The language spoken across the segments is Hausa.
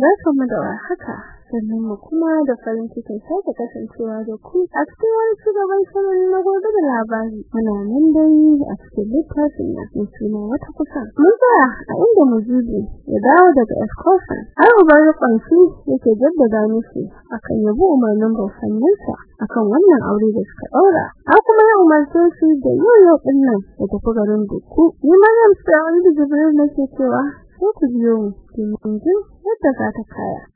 Barkanmu da warhaka. sannan mu kuma da farin cikin sake kasancewa da ku a cikin wani labari muna nan dai a cikin littafin na suna wata kusa. Mun tsaya a inda mujibi ya dawo daga excursion. Har ubar kwanci yake jaddada musu akan yabo umarnin bausanninsa akan wannan aure da suka daura har kuma ya umarce su da yoyo ɗin nan da tafi garin duku. Ni maryam sai an da jibril nake cewa sai ku biyo mu domin jin yadda za ta kaya.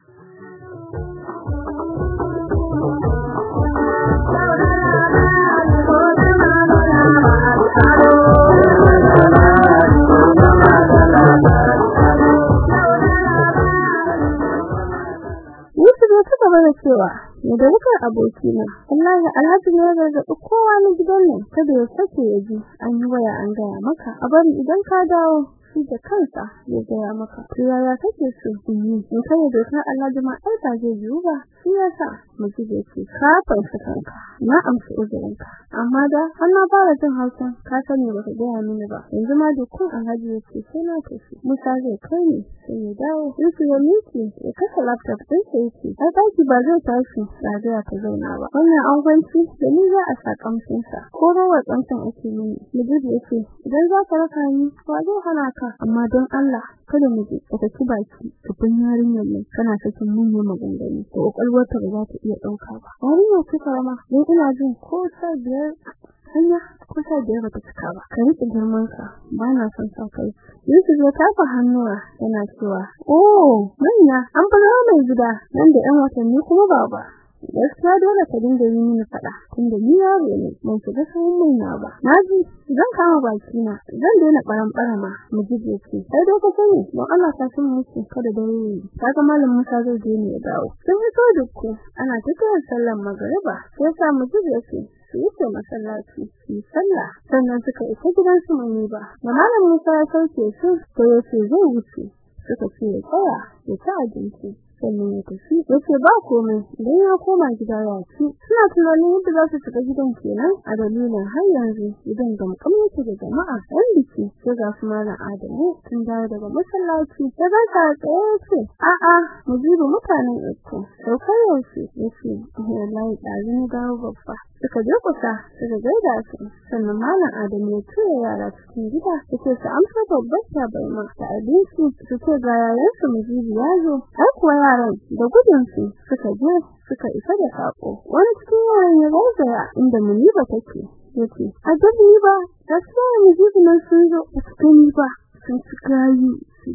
Mana cewa ya da rukar abokina wallahi alhaji ne ga da kowa na gidan nan kada ya sake ya ji. An yi waya an gaya maka a bari idan ka dawo shi da kansa ya gaya maka. To yaya kake so in yi? In kai da kan Allah da ai zai yi ba. Shi yasa miji ce ka fansa kanka na amsa uzurinka. Amma da har na fara jin hausa ka sani ba ka gaya mini ba. Yanzu ma alhaji ya ce sai na tafi. Musa zai kai ni sai ya dawo. Yusuf ya miki ya kasa laptop din sa yake ai daki ba zai tashi ba zai ta zauna ba. Wannan angwanci da ni za a saka kamshin sa ko rawar kamshin ake mini. Miji ya ce idan za ka raka ni wa zai hana ka? Amma don Allah kada mu ji ka ci baki kafin yarinyar nan kana sakin munye maganganu ko kokalwar ta ba ta iya ɗauka ba. Yarinya ce karama don ina jin ko sai biyar hanya ko sai biyar ba ta cika ba. Ka riƙe girman ka ba na son sa kai. Yusuf ya tafa hannuwa yana cewa oh manya an fara mai gida nan da 'yan watanni kuma baba. Gaskiya dole ka dinga yi mini fada tunda ni yaro ne ban shiga sahun manya ba. Naji zan kama baki na zan daina baran barama mu jije ce sai dai ka sani don Allah ka san musu kada da yi. Kaga malam Musa zai je ne ya dawo. Sun fito dukku ana cikin sallar magriba sai sa mu jije ce su yi masallaci su sallah. Sannan suka isa gidan su mai ba. Da malam Musa ya sauke su sai ya zai wuce. Suka ce ya tsaya ya ci abinci. Sannan ya tafi ya ce ba komai. Idan ya koma gida ya ci. Suna tunanin yadda za su shiga gidan kenan. A dalilin har yanzu idan ga mukammanci da jama'a dan biki. Sai ga su mana adamu tun dawo daga masallaci. Ya ga ta tsaye ce a a mujibu mutanen iko sai kai yaushe ya ce wallahi ɗazu ni dawo babba. Suka je kusa suka gaida su. Sannan malam adamu ya tura yara cikin gida. Yace su amsa babbar tabarma da abinci. Su ce ga yayansu mujibu ya zo. Har kuwa yaran da gudun su suka je suka isa da sako wani cikin yaran ya garzaya inda muniba take ya ce a dabbi ba gaskiya mujibu nan sun zo cikin ba sun ci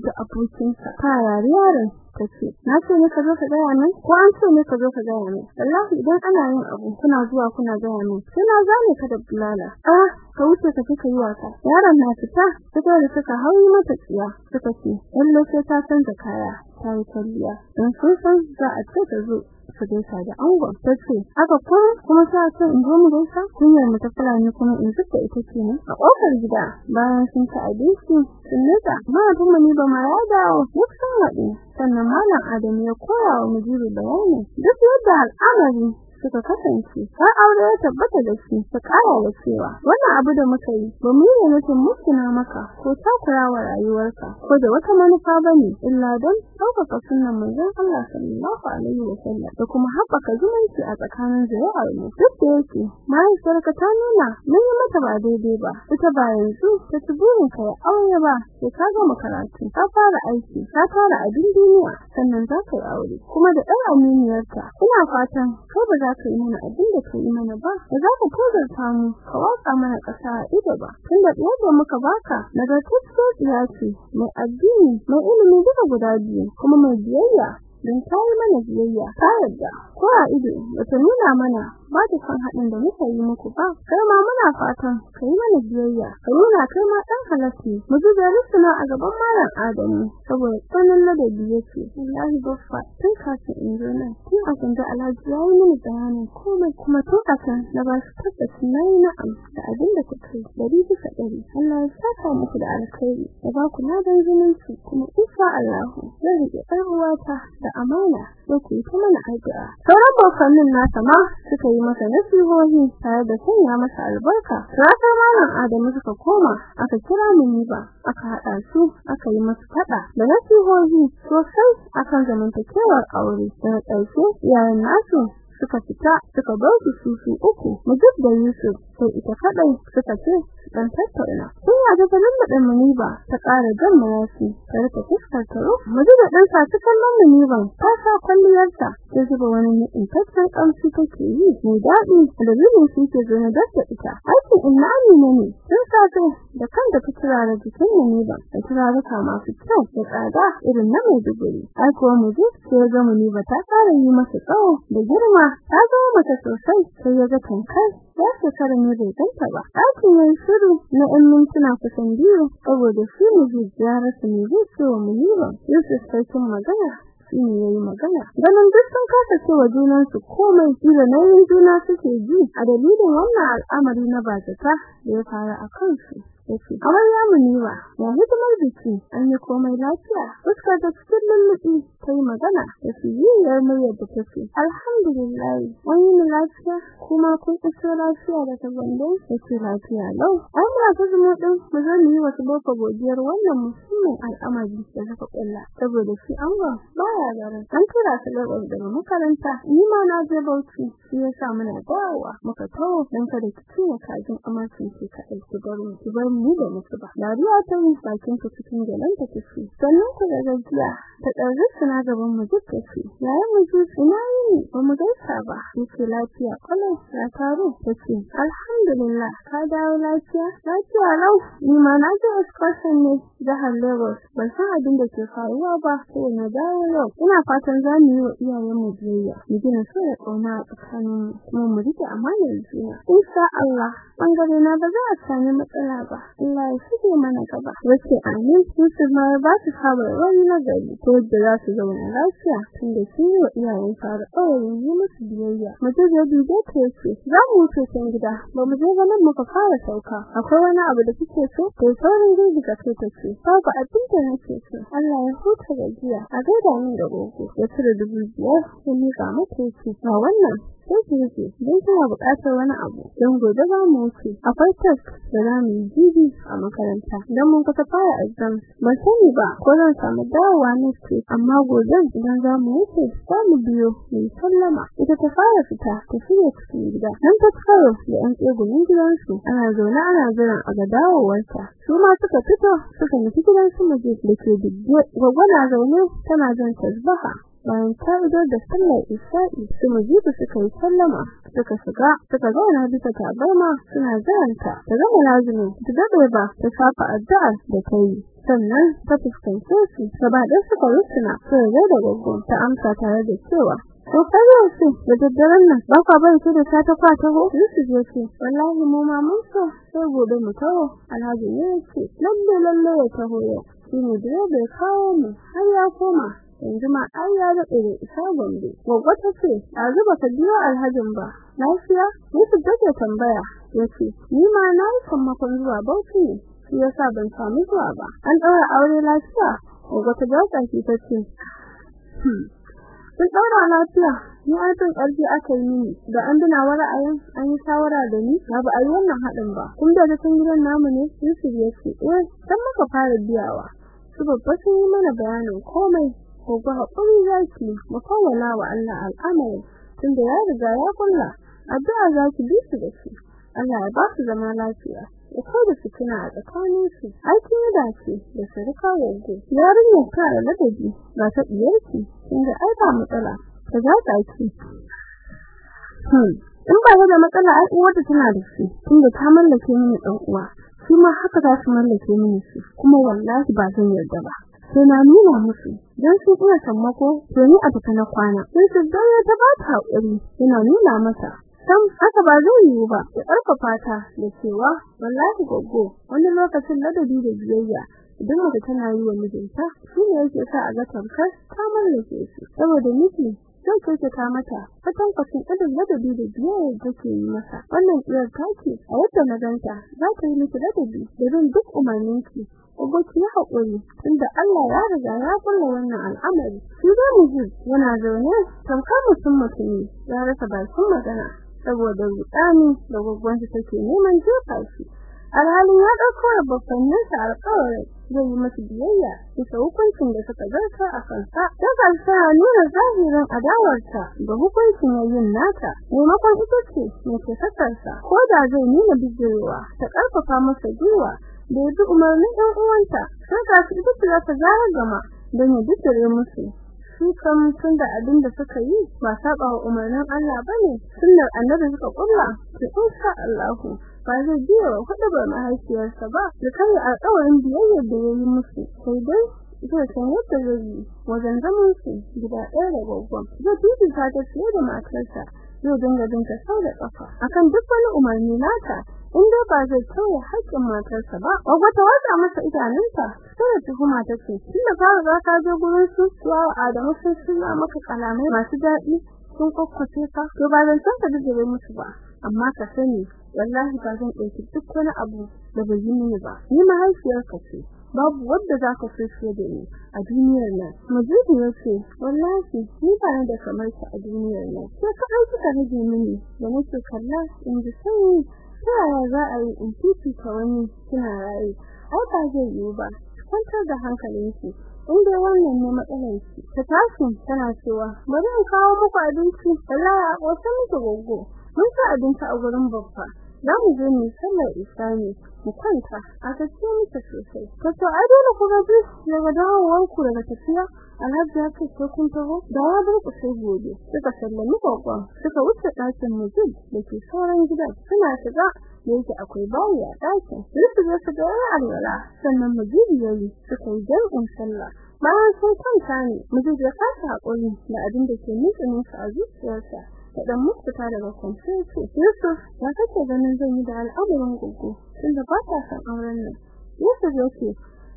da abokinsa. Ta yare yaran kace na ce ne ka zo ka gaya min? Ko an ce ne ka zo ka gaya min? Wallahi idan ana yin abu kuna zuwa kuna gaya min. Sai na zane ka da bulala. Ah ka wuce ka fi yi wasa. Yaron na fita suka da suka hauyi mata tsiya. Suka ce lalle sai ta canza kaya. Ta yi talliya dan sun san za a ce ta zo. Su gaisa da angon tace haka kuma kuma sai ce in zo mu gaisa kunyar mu ta fulani kuma in zuba ita kenan a ƙofar gida bayan sun ci abinci sun nutsa mahaifin mu ne ba dawo duk sun haɗu sannan malam Adamu ya koya wa mujiru bayani duk yadda al'amari suka kasance har aure ya tabbata da shi ta kara da cewa wannan abu da muka yi ba mu yi nufin mutuna maka ko takura wa rayuwarka ko da wata manufa ba ne illa don ɗaukaka sunan manzon Allah sallallahu alaihi wa sallam da kuma haɓaka zumunci a tsakanin zuriyar mu. Duk da yake mahaifiyarka ta nuna mun yi mata ba daidai ba ita ba yanzu ta ci burin ka ya aure ba sai ka gama karatu ka fara aiki ka fara abin duniya sannan za ka yi aure. Kuma da ɗan aminiyarta ina fatan kai ba za ka yi mana abin da ka yi mana ba ba za ka tozarta mu ka watsa mana ƙasa a ido ba. Tunda ɗiyar da muka baka nagartacciyar tsiya ce mai addini mai ilimi duka guda biyu kuma mai biyayya don ta mana biyayya ta yarda. Ko a ido bata nuna mana ba ta san haɗin da muka yi muku ba kai ma muna fatan ka yi mana biyayya ka nuna kai ma ɗan halarci. Mu ji da rusuna a gaban malam adamu saboda tsanin ladabi yake. Wallahi baffa tun kafin in zo nan tun a ganda alhaji ya yi mini bayanin komai kuma tun a na ba shi tabbacin na yi da abin da dari bisa dari Allah ya saka muku da alkhairi ya ba ku ladan zumunci kuma insha Allah zan riƙe uwata da amana sai ku yi ta mana addu'a. Sauran bokannin nasa ma suka yi masa nasihohi tare da sanya masa albarka. Ranar malam Adamu suka koma aka kira mu ba aka hada su aka yi masa fada da nasihohi sosai akan zamantakewar aure. Da ƙarshe yayin nasu suka fita suka bar su su uku. Mujib da Yusuf sai ita kadai suka ce dan tattauna. Kun ya ga nan da muniba ta ƙara jan mayafi ta riƙa fuskar ta ro mujib da dan ta kallon muniban ta sa kwalliyarta ta zuba wani intaccen kamshi take yi mai daɗi da zubin shi ke zo na dasta ita. Aikin inna amina ne. Sun sa da kan da turare jikin muniba da turaruka masu kyau da tsada irin na mai duburi ai kuwa mujib sai ya ga muniba ta ƙara yi masa tsawo da girma. Ta zo mata sosai sai ya ga tankar ya shekara ne bai ganta ba ɗakin yayin shiru na ɗan mintuna kusan biyu saboda shi ne ya rasa ne zai ce wa muniba yusuf sarkin magana shine yayi magana ganin duk sun kasa cewa junan su komai da nauyin juna suke ji a dalilin wannan al'amari na bazata da ya fara a kansu ya ce kamar ya muniwa ya hidimar biki an yi komai lafiya. Fuskar da cikin lullubi sai magana da siriyar muryar da take alhamdulillah wani ne lafiya kuma kun iso lafiya da tabballe ya ce lafiya lau. An ba ta zama din mu zan yi wasu boko godiyar wannan musulmin al'amari da suka kulla saboda shi an ba baya garin an tura su Lagos daga makaranta ni ma na je Bauchi shi yasa muna dawowa muka tawo dan kada ki ciye kajin amarcin ki ka ɗauki baro ki bar mu da musu ba. Dariya ta yi bakin ta cikin galanta ta ce sannan ku da gajiya ta ɗaure suna gaban mu duk ce yayin mu ji ina yi ba mu gaisa ba. Yake lafiya kalau ya taro ta ce alhamdulillah ka dawo lafiya? Lafiya lau ni ma na je excursion ne jihar Lagos. Ban san abin da ke faruwa ba sai na dawo yau. Ina fatan za mu yi wa iyayen mu biyayya. Mu gina so da ƙauna a tsakanin kuma mu riƙe amanar juna. Insha Allah ɓangare na ba za a sami matsala ba. Allah ya shige mana gaba wace amin Yusuf ma ba su saba wani na gari ko da za su zauna lafiya tunda shi wa iyayen fara ƙawarin yi musu biyayya mutum ya dube ta ya ce za mu wuce can gida ba mu je ganin muka fara sauka akwai wani abu da kike so ko saurin girgiza kai ta ce babu abin da nake so Allah ya huta gajiya a gaida min da gogo ya cire dubu biyar ya miƙa mata ya ce ba wannan sai ki riƙe don kana buƙatar wani abu don gobe za mu wuce akwai test da za mu yi jibi a makaranta. Don mun kusa fara exam ban sani ba ko zan samu dawowa next week amma gobe idan za mu wuce za mu biyo mu sallama. Ita ta fara fita ta shirya cikin gida. Nan ta tsaro da yan tsegumin gidansu ana zaune ana jiran a ga dawowarta. Su ma suka fito suka nufi gidan su muje da ke dubbe gwagwana zaune tana jan tasbaha. Bayan ta da sallar isha'i su mujibu suka yi sallama suka shiga suka zauna bisa tabarma suna zaranta ta gama lazumin ta daɗe ba ta shafa addu'a da ta yi. Sannan ta fuskance su gaba ɗaya suka rusuna sai da gwaggon ta amsa tare da cewa ko kare su da daddaren nan ba ka bari da ta ta kwata ho su je ce wallahi mu ma mun so sai gobe mu tawo alhaji ne ce lalle lalle ya taho yau. Shine direba ya kawo mu har ya koma. Yanzu ma an ya daɗe da isa gombe. Gobe ta ce a zuba ka biyo alhajin ba. Lafiya? Yusuf take tambaya. Yace ni ma na yi sammakon zuwa Bauchi ne shi yasa ban samu zuwa ba. An ɗaura aure lafiya? Gobe ta ɗauka shi ta ce sun ɗaura lafiya. Ni aikin ƙarfi aka yi mini da an bina wa ra'ayin an yi shawara da ni ba a yi wannan haɗin ba. Kun da cikin gidan namu ne? Yusuf ya ce eh dan muka fara biyawa. Su babba sun yi mana bayanin komai. Ko ga haƙuri zaki mu kawala wa Allah al'amari tunda ya riga ya kulla. Addu'a zaki bi su da shi. Allah ya ba su zama lafiya ya kada su tuna a tsakanin su. Aikin ya dace da sarka yanzu yarinyar ta da ladabi ba ta diyarki inda ai ba matsala ta za ta hmm in ba da matsala ai uwarta tana da shi tunda ta mallake mini dan uwa. Shi ma haka za su mallake mini shi kuma wallahi ba zan yarda ba. Sai na nuna musu. Dan su iya sammako ni a fita na kwana. Sai su ya ta ba ta haƙuri nuna masa. Sam haka ba zai yiwu ba. Ya ƙarfafa ta da cewa wallahi goggo wani lokacin ladabi da biyayya idan mace tana yi wa mijinta shi ne yake sa a ga tamkar ta mallake shi. Saboda miji zai kyautata mata. Fatan kwacin irin ladabi da biyayya da take yi masa. Wannan iyar taki a yadda na ganta za ta yi miki ladabi da bin duk umarninki. Ugo ki haƙuri tunda Allah ya riga ya kulla wannan al'amari. Shi da miji yana zaune tamkar mutum mutumi ya rasa bakin magana saboda rudani da gwaggwansa take neman jefa shi. Alhalin ya ɗauko babbanninsa alƙawari zai yi masa biyayya bisa hukuncin da suka zarta a kansa. Ta kansa nuna zahirin adawarta da hukuncin yayin nata maimakon ita ce mai ke ko da zai nuna bijirewa ta ƙarfafa masa gwiwa da ya bi umarnin ɗan uwanta sai ga su ita ce za ta zara gama don ya bijire musu. Su kan tun da abin da suka yi ba saba wa umarnin Allah ba ne sunnar annabi suka kulla to insha Allah ba zai wa hudubar mahaifiyarsa ba da kai alƙawarin biyayya da yayi musu sai dai zai san yadda zai yi wajen zaman su gida ɗaya da gwaggon zai fifita ta fiye da matarsa zai dinga dinka sau da ƙafa. Akan duk wani umarni nata in dai ba zai tauye haƙƙin matarsa ba gwaggo ta watsa masa idanunta sai ta tuhuma ta ce tunda fara za ka je gurin su yawa Adamu sun suna maka kalamai masu daɗi sun kokkoce ka to ba zan san ka musu ba amma ka sani wallahi ba zan ɗauki duk wani abu da bai yi mini ba. Ni mahaifiyarka ce babu wanda za ka so fiye da ni a duniyar nan. Mujibi ya ce wallahi ni ba da kamar ki a duniyar nan. Sai ka ai kika rage mini da nake kalla in ji sanyi. Ta za a yi in fifita wani kina raye? Ai ba zai yiwu ba. Kwantar da hankalinki. Inda wannan ne matsalar ki ta tashi tana cewa bari in kawo muku abinci. Wallahi a kosa miki gogo mun ci abinci a gurin babba. Za mu je mu sallar isani mu kwanta. A gaske muke sosai. To ai dole ku gaji daga dawowar ku daga tafiya Alhaji ya ce sai kun taho da ya bar ku sai gobe suka sallami kokon suka wuce ɗakin mujib da ke sauran gidan suna shiga da yake akwai bayi a ɗakin. Su je su ga alwala sannan mujib yayi suka yi jam'in sallah. Bayan sun kwanta ne mujib ya kasa haƙuri da abin da ke nutsu musu a zuciyarsa. Da dan mututa daga kwanciyarsu Yusuf ya kace ganin zan yi da al'amuran gugu tunda ba ta san auren nan. Yusuf ya ce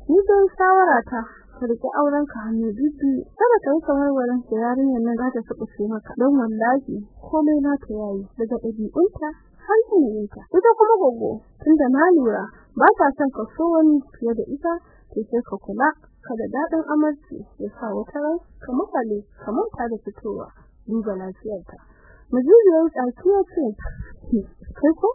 ni don shawara ta ka riƙe auren ka hannu bibbi kada ka yi kawarwarin da yarinyar nan za ta suɓuce maka. Don wallahi komai na ta yayi daga ɗabi'unta har yanayinta ita kuma gogo tunda na lura ba ta son ka so wani fiye da ita to sai ka kula kada daɗin amarci ya sa wata rai ka makale ka da fitowa duba lafiyarta. Mujibu ya tsaki ya ce, "Kai ko,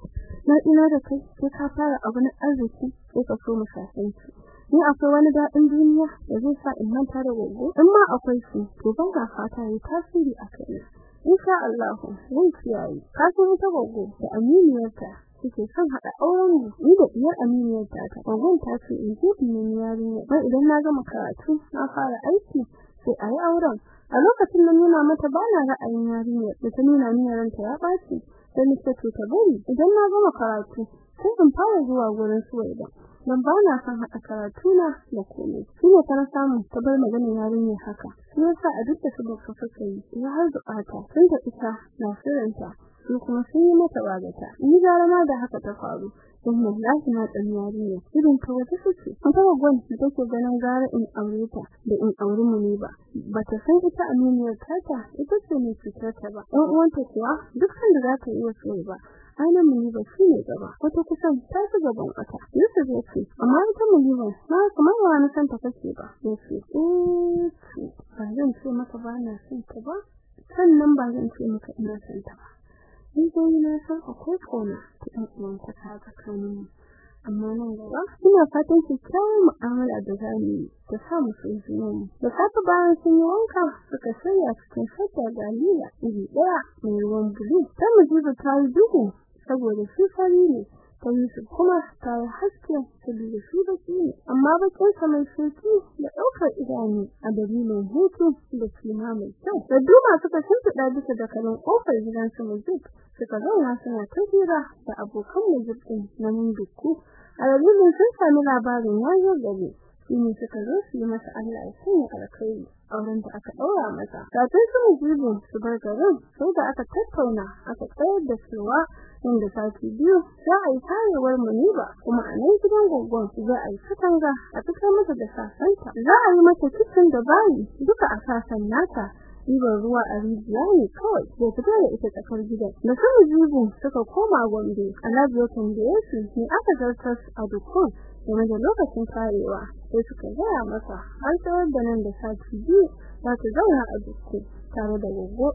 na ina da kai, sai ka fara abu na arziki, sai ka so mu sasanci. Ni akwai wani daɗin duniya da zai sa in manta da gogo, in ma akwai shi, to ban ga fata yi tasiri a kai. Insha Allah, zan kiyaye. Ka san ita gogo da aminiyarta suke son haɗa auren mu ni da diyar aminiyar ta ta gogon ta ce in je in yarinya dan idan na gama karatu na fara aiki sai ayi auren. A lokacin da nuna mata ba na ra'ayin yarinyar da ta nuna min ranta ya ɓaci. Sai ni ce ta bari. Idan na gama karatu sai in fara zuwa gurin suwaida. Dan ba na son haɗa karatu na da komai. Ta samu ta bar magana yarinyar haka. Shi yasa a duk da su ba su yi ya har buƙata tun da ita na sirrinta su kuma sun yi mata bagata ni gara ma da haka ta faru. Don wallahi na tsan yarinya. Irin ta wata suke kuma gwan da take ganin gara in aure ta da in aure mu ne ba bata san ita aminiyar tata ita ce mai cutar ta ba. Ɗan uwanta kuwa duk sanda za ta yi wasu ba. Ainihin mu ba shi ne gaba. Wata kusan ta fi gaban wata. Yusuf ya ce amma ita mu ba na kamar ba na san ta kake ba. Ya ce eh ba zan ce maka ba na son ta ba. Sannan ba zan ce maka ina son ta ba. Ni dai na san akwai kona ɗan uwan ta tsakanin amma nan gaba ina fatan kyakkyawar mu'amala da za mu ta sa mu san junanmu da safe bayan sun yi wanka suka shirya cikin shadda galila iri ɗaya mai ruwan bulu ta mujibu ta yi duhu saboda shi fari ne ta su kuma ta yi haske saboda shi baki ne amma bakin sa mai sheki da ɗaukar idanu a dalilin hutu da kima mai kyau da duma suka shimfiɗa bisa da kalin ƙofar gidan su mujib suka zauna suna ta hira da abokan ɗin na munduku a dalilin sun sami labarin yayin gari shi ne suka zo su yi masa Allah ya sanya alkhairi auren da aka ɗaura masa. Kafin su mujibu su bar garin sai da aka tattauna aka tsayar da cewa inda sati biyu za a yi tayewar muniba kuma a nan gidan gogon za a yi katanga a fitar mata da sasanta. Za a yi mata kitchen da bayi duka a sasan nata ɗiban ruwa a rijiya ne kawai sai fito da ita tsakar gidan. Da su jibu suka koma gombe alhaji ya tambaye su ne aka zartar a dukkan game da lokacin tarewa sai suka gaya masa har tsawon da nan da sati biyu za ta zauna a dukkan tare da gogo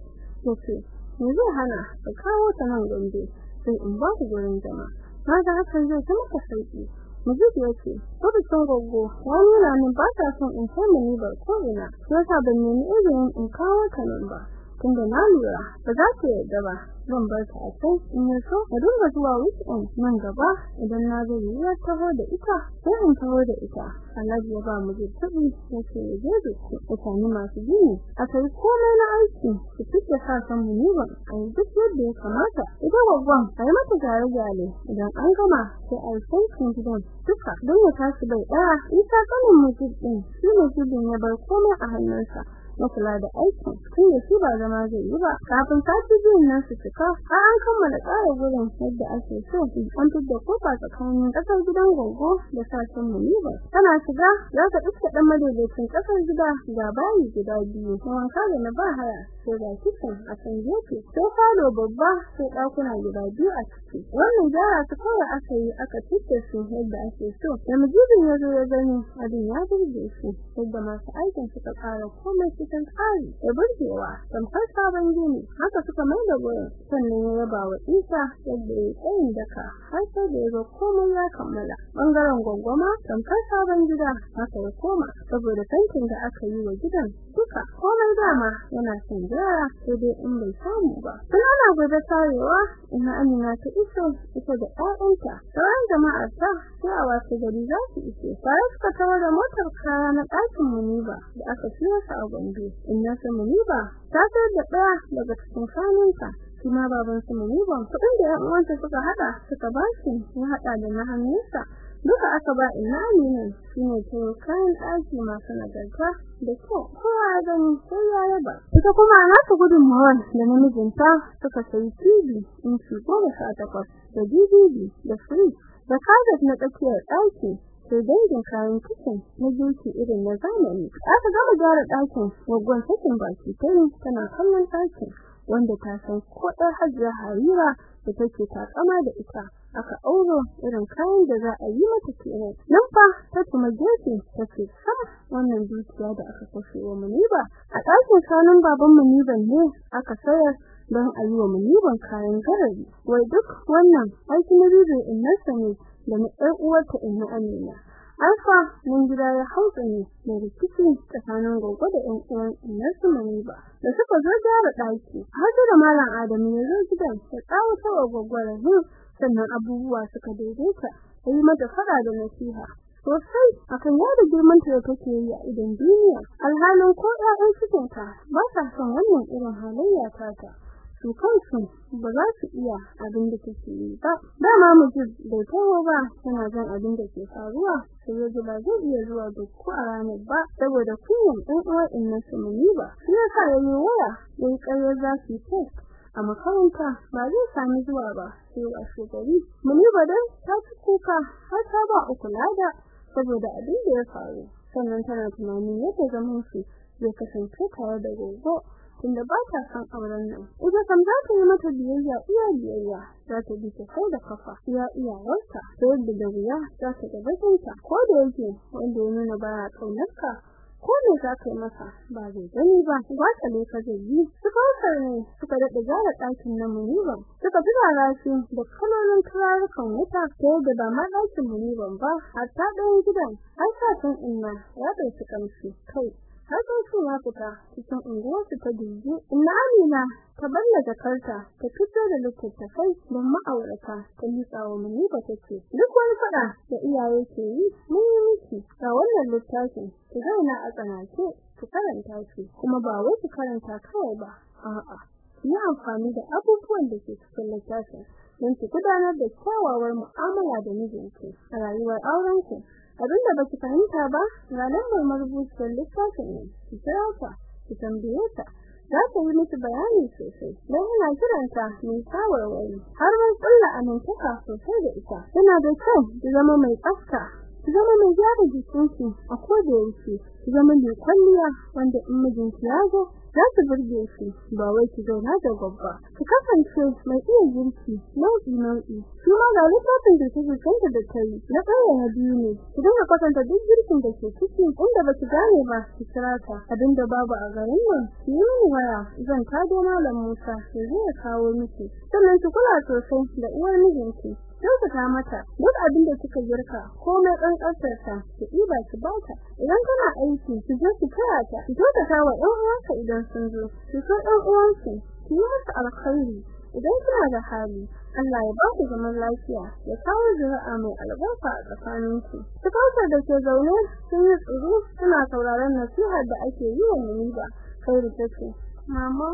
ya ce me zai hana ka kawo ta nan gombe sai in ba ku gurin zama? Maza hakan zai ta maka sauƙi Mujib ya ce, "Kudu sun gogo, wani ranar ba ta son in kai ni bar ko ina, yasa ban nemi izinin in kawo ta nan ba." Tunda na lura ba za ta yarda ba, zan bar ta a can in ya so. A dinga zuwa weekend nan gaba. Idan na ga yiwuwar taho da ita sai in taho da ita. Alhaji ya ba mu kuɗi ya ce ya je da mutane masu gini a kai komai na aiki. Su fice sa san mu ni ba a yi duk yadda ya kamata. Ita gwaggon a yi mata gyare-gyare. Idan an gama sai a yi sankin gidan. Duka don ya tashi bai ɗaya. Isa kanin mutum ɗin shi mutumin ya bar komai a hannunsa. Na kula da aikin tunda shi ba zama zai yi ba. Kafin sati biyun nan su cika har an kammala tsara gurin yadda ake so an fidda ƙofa tsakanin ƙasar gidan gogo da sashen muniba tana shiga za ka iska dan madaidaicin ƙasar gida ga bayi gida biyu wanka da na bahaya sai ga kitchen a kan gefe sai falo babba sai dakuna guda biyu a ciki. Wannan gyara su kawai aka yi aka fidda su yadda ake so. Da mujibin ya zo ya gani abin ya burge shi yadda masu aikin suka ƙara komai cikin tsari da burgewa. Tamkar sabon gini haka suka mai da gurin. Sannan ya yaba wa isa yadda ya tsayin daka har sai da ya ga komai ya kammala. Bangaren gwangwama tamkar sabon gida haka ya koma. Saboda tankin da aka yi wa gidan duka komai dama yana son gyara sai dai in bai samu ba. Tun ana gobe tarewa ina amina ta iso ita da ƴaƴanta. Sauran jama'ar ta sai a wasu gari za su iso. Tare suka tawar da motar kaya na ɗakin muniba da aka siyo su a gombe. Na san muniba ta sayar da ɗaya daga cikin kanunta. Kuma baban su kuɗin da ƴan uwanta suka haɗa suka ba shi ya haɗa da na hannunsa. Duka aka ba ina amina shine to kayan ɗaki masu nagarta da kyau. Kowa gani sai ya yaba. Ita kuma na ta gudunmawar da namijinta suka sayi TV inci goma sha takwas da DVD da fridge da carpet na tsakiyar ɗaki sai dangin kayan kicin na girki irin na zamani. Aka gama gyara ɗakin gwaggon sakin baki ta tana kallon ɗakin wanda ta san ko ɗan hajiya harira da take takama da ita aka auro irin kayan da za a yi mata kenan. Nan fa ta tuma gefe ta ce sam wannan dukiya da aka kashe wa muniba. A ɗakin sanin baban muniban ne aka sayar don a yi wa muniban kayan garari. Wai duk wannan aiki na bidiyo in nasa ne da na ɗan uwarta in amina. Alfa mun gida ya hauka ne da rikici tsakanin gogo da ƴan uwan Inarsu Maniba. Da suka zo gyara ɗaki, har da Malam Adamu ya zo gidan ya tsawo ta gwaggwara sannan abubuwa suka daidaita. Sai mata fada da nasiha. Sosai akan yada girman ta take yi a idan duniya. Alhalin ko ƴaƴan cikinta ba sa son wannan irin halayya ta ta. Su kansu ba za su iya abin da take yi ba. Dama mutum bai tawo ba yana jin abin da ke faruwa sai ya ji ba zai iya zuwa duk a ranar ba saboda kunyan ɗan uwa inna su muni ba. Shi yasa ya yi waya ya yi ƙaryar za su yi a makaranta ba zai sami zuwa ba sai wa shugari. Muni ba dan ta ci kuka har ta ba uku lada saboda abin da ya faru. Sannan tana tunanin yadda zaman su zai kasance tare da gogo tunda ba ta san auren nan. Ita kam za ta yi mata biyayya iya biyayya. Za ta bi ta kai da kafa. Iya iyawarta ta yadda da wuya za ta ga bakinta ko da yake wanda ya nuna ba kaunarka ko me za ka yi masa ba zai gani ba. Ba ta ne ka zai yi. Suka wasar ne suka daɗa gyara ɗakin na muniban suka fi shi da kalolin turarukan wuta ta yadda ba ma ɗakin muniban ba. Hatta ɗayan gidan har sa san inna ya ɗauki kamshi kai har sai ya fita unguwarsu ta dinje inna amina? Ta balla jakarta ta fito da littattafai don ma'aurata ta miƙa wa muniba take duk wani faɗa da iyaye ke yi mun yi miki. Ga wannan littafin ki zauna a tsanake ki karanta shi. Kuma ba wai ki karanta kawai ba a'a. Ki yi amfani da abubuwan da ke cikin littafin don ki gudanar da kyawawar mu'amala da mijinki a rayuwar aurenku abin da baki fahimta ba ga lambar marubuciyar littafin ne ki kira ta ki tambaye ta. Za ta yi miki bayani sosai. Don ina kiranta mai shawarwari. Har mun kulla amintaka sosai da ita. Tana da kyau ki zama mai tsafta ki zama mai gyara jikinki a koda ki zama mai kwalliya wanda in mijinki ya zo za su burge shi ba wai ki zauna da gabba ki kasance mai iya girki nau'i nau'i. Kuma ga littafin da kike kanta da kai na ƙara na biyu ne. Ki dinga kwatanta duk girkin da ke ciki inda ba ki gane ba ki kira ta. Abinda babu a garin nan ki yi waya. Zan tado malam Musa ya ya kawo miki. Sannan ki kula sosai da uwar mijinki. Kyautata mata duk abin da kika girka komai kankantar ta ki diba ki bata idan kana aiki ki je ki kira ta ki kyautata wa ɗan uwanka idan sun zo. Ki so ɗan uwanki ki yi musu alkhairi. Idan kina da hali Allah ya ba ku zaman lafiya ya kawo zuri'a mai albarka a tsakaninku. Ki kautar da ke zaune sun yi tsoro suna sauraron nasihar da ake yi wa Muniba kai da take mama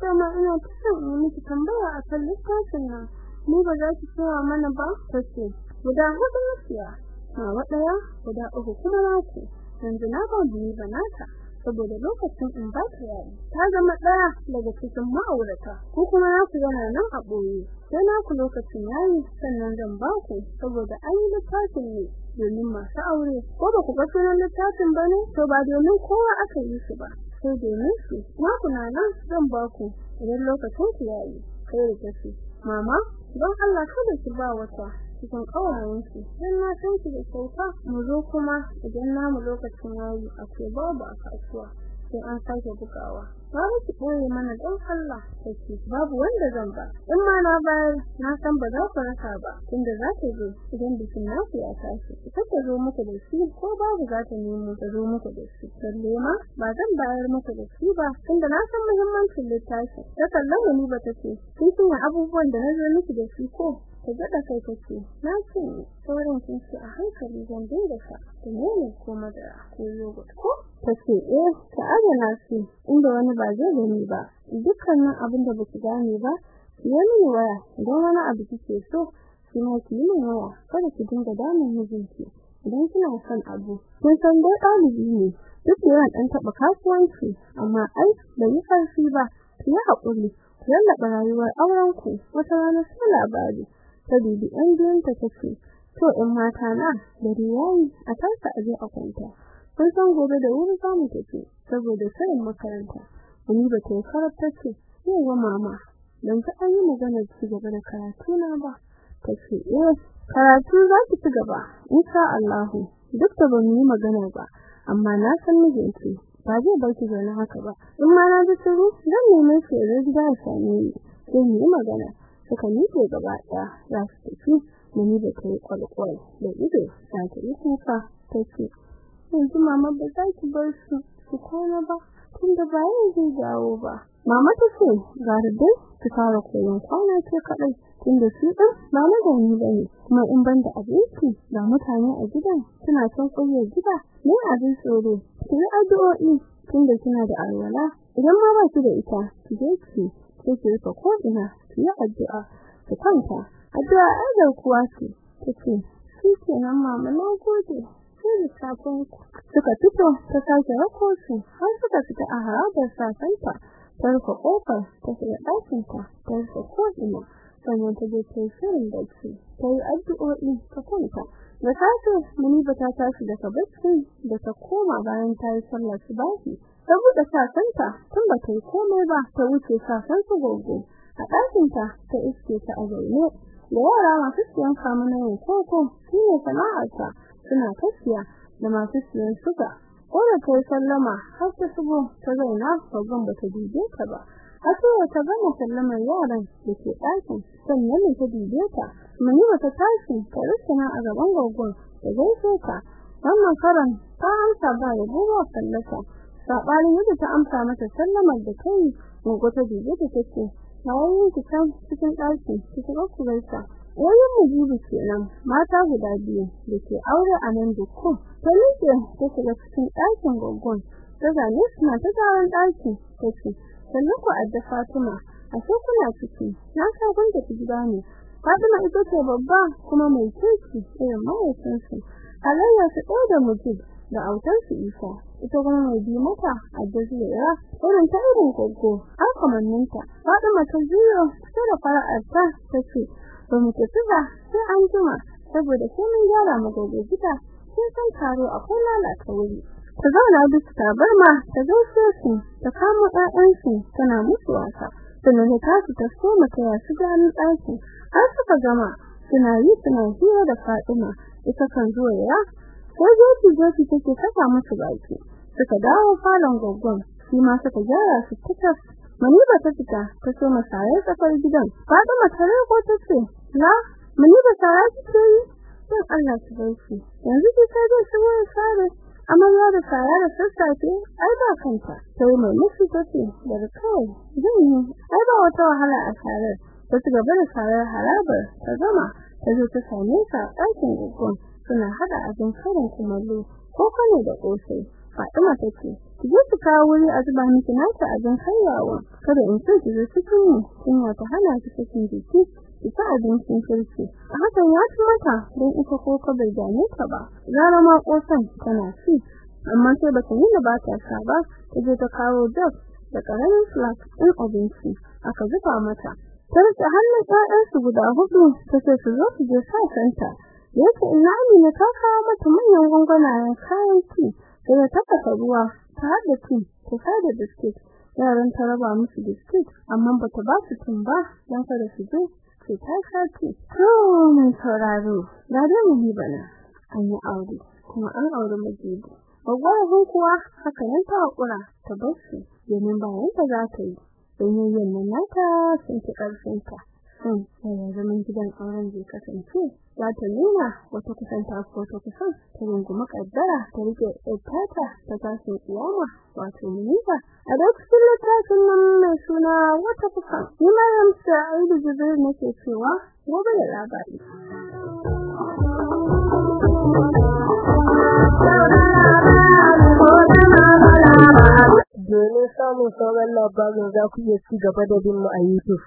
dama ina yi miki tambaya akan littafin nan. Ni ba za ki cewa mana ba? Tace guda huɗu nasiya nawa ɗaya guda uku kuma naku yanzu na ba ni ba nata saboda lokacin in ba ta yayi. Ta zama ɗaya daga cikin ma'aurata ko kuma naku yana nan a ɓoye sai naku lokacin yayi sannan zan ba ku saboda an yi littafin ne domin masu aure. Ko ba ku ga sunan littafin ba ne? To ba domin kowa aka yi shi ba sai domin su. Naku na nan zan ba ku idan lokacin ku yayi kai da tafi mama don Allah kada ki ba wata cikin kawayenki dan na san ki da kyauta mu zo kuma idan namu lokacin yayi akwai babu a kasuwa. Sai an sake bugawa. Babu ki ɓoye mana don Allah take babu wanda zan ba. In ma na bayar na san ba za ku rasa ba tunda za ta zo idan bikin naku ya tashi. Ita ta zo muku da shi ko babu za ta nemo ta zo muku da shi. Balle ma ba zan bayar muku da shi ba tunda na san muhimmancin littafi. Ta kallon ni ba take kin san abubuwan da na zo miki da shi ko? Ta gada kai kace na ce sauran kin ce a hankali zan dinga sha da nono ko madara ko yogurt ko? Tace eh ta adana shi inda wani ba zai gani ba. Dukkanin abin da baki gane ba ki yi mini waya. Idan wani abu kike so ki ma ki yi mini waya. Kada ki dinga damun mijinki. Idan kina son abu kun san dai ɗalibi ne. Duk da yana ɗan taɓa kasuwanci amma ai bai yi ba. Ki yi haƙuri lallaba rayuwar aurenku. Wata rana sai labari. Ta dubi ɗan biyanta ta to in mata na dare yayi a tarsa aje a kwanta. Kun san gobe da wuri za mu tafi saboda sanin makaranta. Wani ba ta karanta ce yawa mama dan ta an yi magana ci gaba da karatu na ba. Ta ce eh karatu za ki ci gaba insha Allah duk da ban yi magana ba amma na san mijinki ba zai bar ki zaune haka ba. In ma na ji shiru zan nemi shi da gida ya same ni mu yi magana. Suka miƙe gaba ɗaya za su tafi. Mani da ta yi kwalkwal da ido za ta yi kuka ta ce yanzu mama ba za ki bar su su kwana ba tunda ba zai dawo ba. Mama ta ce ga dai ki fara koyon kwana ce kaɗai tunda shi ɗin ba na gani ba ne. Kuma in ban da abinci ga mutane a gidan suna son ƙuryar gida ne abin tsoro? Ki yi addu'o'i tunda kina da alwala. Idan ma ba ki da ita ki je ki sai ki rufe ko ina ki yi addu'a ki kwanta. Addu'a ai kuwa ce. Tace shi kenan mama na gode. Sai da safin suka fito ta sake rako su. Har suka fita a harabar safanta ta rufe ƙofar ta shiga ɗakinta ta rufe ko ina sannan ta je ta shirin bacci ta yi addu'o'i ta kwanta. Da safe Muniba ta tashi daga bacci da ta koma bayan ta yi sallar subahi. Ta buɗe sasanta tun ba ta yi komai ba ta wuce sasan su gogo. A ɗakinta ta iske ta a zaune da yara masu siyan kamuna yin koko shi ne sana'arta suna tafiya da masu siyan suga ko da ta sallama har ta shigo ta zauna babban ba ta dube ta ba. Hasuwa ta gama sallamar yaran da ke ɗakin sannan ta dube ta. Mani ta tashi ta rusuna a gaban gogon da gaishe ta. Wannan karan ta amsa ba da buwa sallata. Sabanin yadda ta amsa mata sallamar da kai gogo ta dube ta tace Yayin ki can cikin ɗaki ki shiga ku Wayan mujibu kenan mata guda biyu da ke aure a nan dukku ta miƙe ta shiga cikin ɗakin gogon ta zane suna ta taron ɗaki ta ce sannan ku adda Fatima. A so kuna ciki? Na sa kun tafi gida ne. Fatima ita ce babba kuma mai kirki irin mahaifinsu. Alayya su ɗaya da mujib da autarsu Isa ita kuma mai bi mata adda zuwa irin ta irin har kamanninta. Fatima ta jiyo ta da fara'arta ta ce ba mu tafi ba sai an jima saboda sai mun gyara magogo gida sai san taro akwai lalata wuri. Ta zauna bisa tabarma ta gaishe su ta kama ƴaƴansu tana musu wasa. Sannan ta tashi ta soma ta ya shiga ɗaki har suka gama suna yi suna hira da Fatima. Ita kan zuwa ya ko jeji jeji take saka musu baki. Suka dawo falon goggon shi ma suka gyara su fitas. Maniba ta fita ta so masarai tsakar gidan. Fatima ta rego ta ce la Maniba sara kike yi? Dan Allah ki gaishe yanzu ki sai da shi wani sare amarya da sara da sassafe ai ba kanta. Sai mai musu tace daga kawai zan yi. Ai ba wata wahala a sarar ta ci gaba da sarar harabar ta gama ta zo ta same ta ɗakin goggon suna hada abin karin kumallo ko kane da kosai Fatima tace ki je ki kawo wuri a zuba miki nata abin karyawa kada in ce ki zo cikin mu kin ta hana ki cikin jiki ki ta abincin kirki. A hakan ya ci mata don ita ko ka bai dame ta ba. Zara ma kosan tana ci amma sai ba ta nuna ba ta sha ba. Ta je ta kawo dog da ƙaramin flask ɗin abinci aka zuba mata. Ta riƙe hannun ƴaƴansu guda huɗu ta ce su zo su je sasanta yake ina Amina ta kawo mata manyan gwangwanayen kayan ci. Ta tafasa ruwa ta haɗa ti ta sada biskit. Yaran ta raba musu biskit amma bata ba su tun ba dan kada su je ce ta sati to mun sauraro da da mu bana. An yi aure kuma an aure majibi bagwai kuwa haka nan ta hakura ta bar shi domin bayan ta za ta yi. Don yin nan nata sun ci ƙarfin ta sun yaya zaman gidan auren zai kasance za ta nuna wata kusanta ko ta kusan ta rungumi kaddara ta riƙe tsata ta tashin kiyama wato muniba a lokacin littafin nan mai suna wata kusan ni ma yamsa aidu jibril nake cewa gobe da labari. Domin samun sauran labarin za ku iya ci gaba da bin mu a YouTube.